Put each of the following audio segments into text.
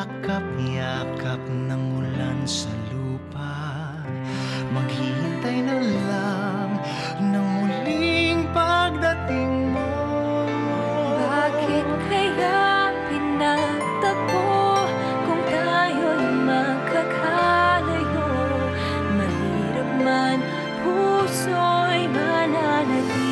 Yakap-yakap ng ulan sa lupa. Maghihintay na lang ng muling pagdating mo. Bakit kaya pinagtagpo kung tayo'y magkakalayo Mahirap man, puso'y mananatili.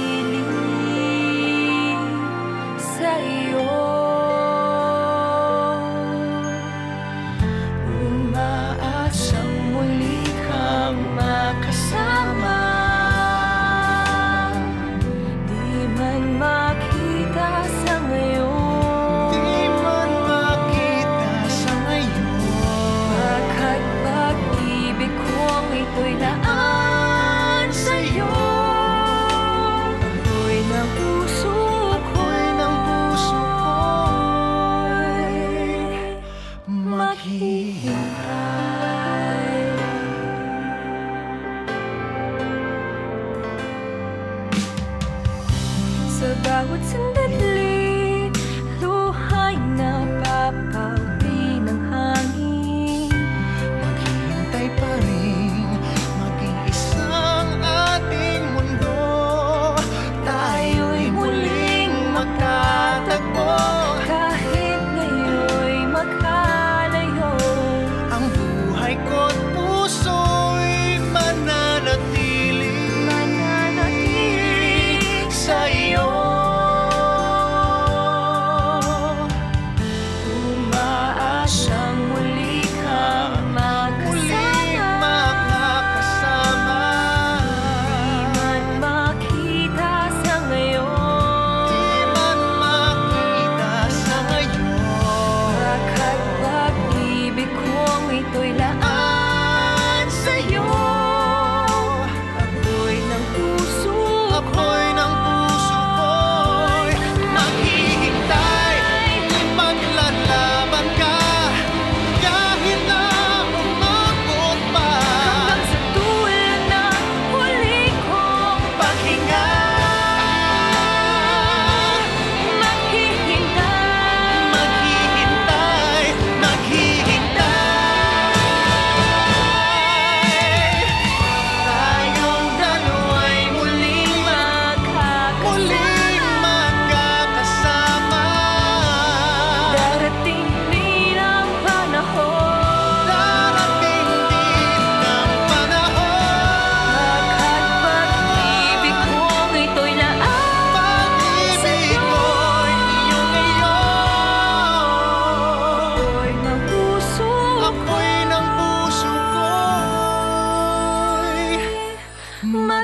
把我藏在。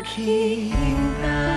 Kingdom.